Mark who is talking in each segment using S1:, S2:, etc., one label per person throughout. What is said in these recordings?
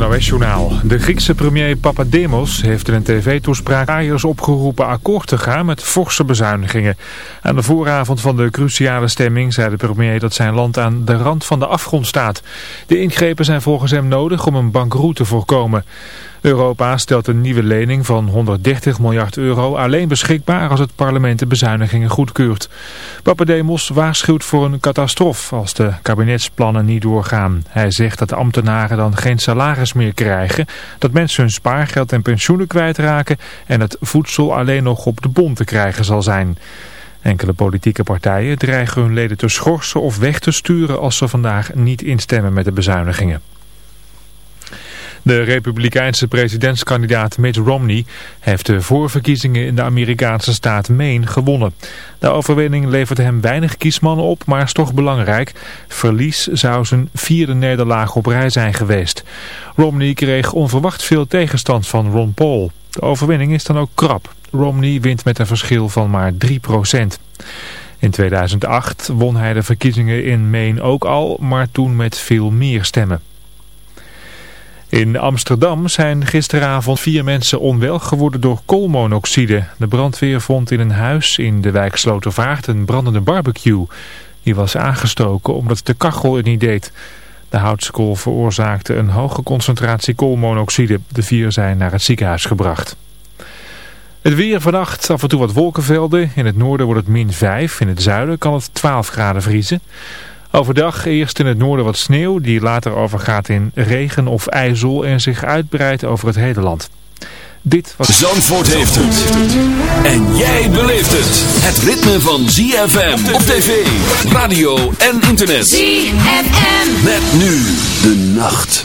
S1: NOS-journaal. De Griekse premier Papademos heeft in een tv-toespraak opgeroepen akkoord te gaan met forse bezuinigingen. Aan de vooravond van de cruciale stemming zei de premier dat zijn land aan de rand van de afgrond staat. De ingrepen zijn volgens hem nodig om een bankroet te voorkomen. Europa stelt een nieuwe lening van 130 miljard euro alleen beschikbaar als het parlement de bezuinigingen goedkeurt. Papademos waarschuwt voor een catastrofe als de kabinetsplannen niet doorgaan. Hij zegt dat de ambtenaren dan geen salaris meer krijgen, dat mensen hun spaargeld en pensioenen kwijtraken en het voedsel alleen nog op de bon te krijgen zal zijn. Enkele politieke partijen dreigen hun leden te schorsen of weg te sturen als ze vandaag niet instemmen met de bezuinigingen. De republikeinse presidentskandidaat Mitt Romney heeft de voorverkiezingen in de Amerikaanse staat Maine gewonnen. De overwinning levert hem weinig kiesmannen op, maar is toch belangrijk. Verlies zou zijn vierde nederlaag op rij zijn geweest. Romney kreeg onverwacht veel tegenstand van Ron Paul. De overwinning is dan ook krap. Romney wint met een verschil van maar 3% In 2008 won hij de verkiezingen in Maine ook al, maar toen met veel meer stemmen. In Amsterdam zijn gisteravond vier mensen onwel geworden door koolmonoxide. De brandweer vond in een huis in de wijk Slotervaart een brandende barbecue. Die was aangestoken omdat de kachel het niet deed. De houtskool veroorzaakte een hoge concentratie koolmonoxide. De vier zijn naar het ziekenhuis gebracht. Het weer vannacht, af en toe wat wolkenvelden. In het noorden wordt het min 5, in het zuiden kan het 12 graden vriezen. Overdag eerst in het noorden wat sneeuw, die later overgaat in regen of ijzel en zich uitbreidt over het hele land. Dit was...
S2: Zandvoort heeft het. En jij beleeft het. Het ritme van ZFM op tv, radio en internet.
S3: ZFM.
S2: Met nu de nacht.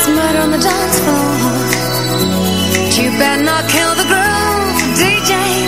S3: It's
S4: murder on the dance floor. You better not kill the groove, DJ.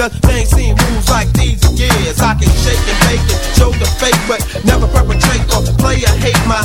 S5: Cause they ain't seen moves like these in years. I can shake and bake it, show the fake, but never perpetrate or play a hate. My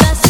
S2: todas